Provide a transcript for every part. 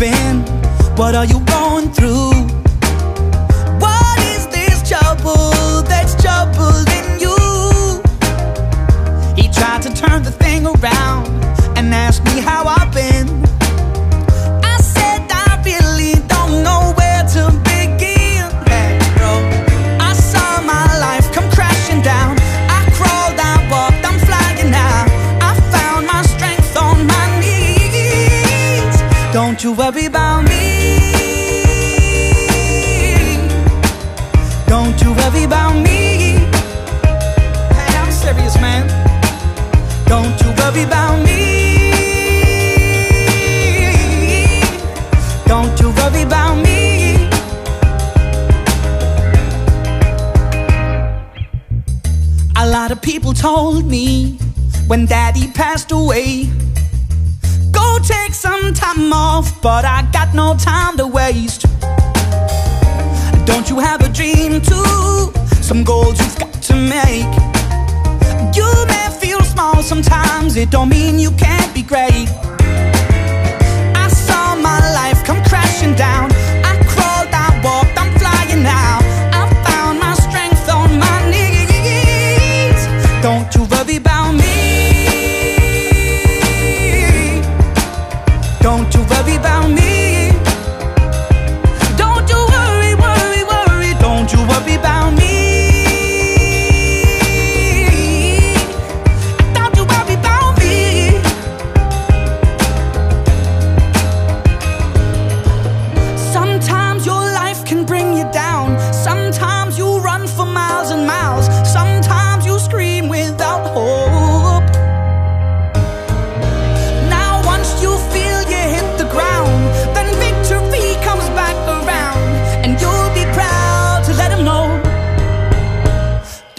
been? What are you going through? What is this trouble that's troubling you? He tried to turn the thing around and ask me how. I Don't you worry about me. Don't you worry about me. Hey, I'm serious, man. Don't you worry about me. Don't you worry about me. A lot of people told me when daddy passed away. Take off, but I got no time to waste. Don't you have a dream too? Some goals you've got to make. You may feel small sometimes, it don't mean you can't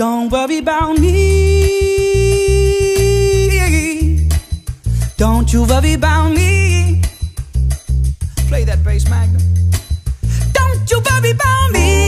Don't worry about me. Don't you worry about me. Play that bass, Magnum. Don't you worry about me.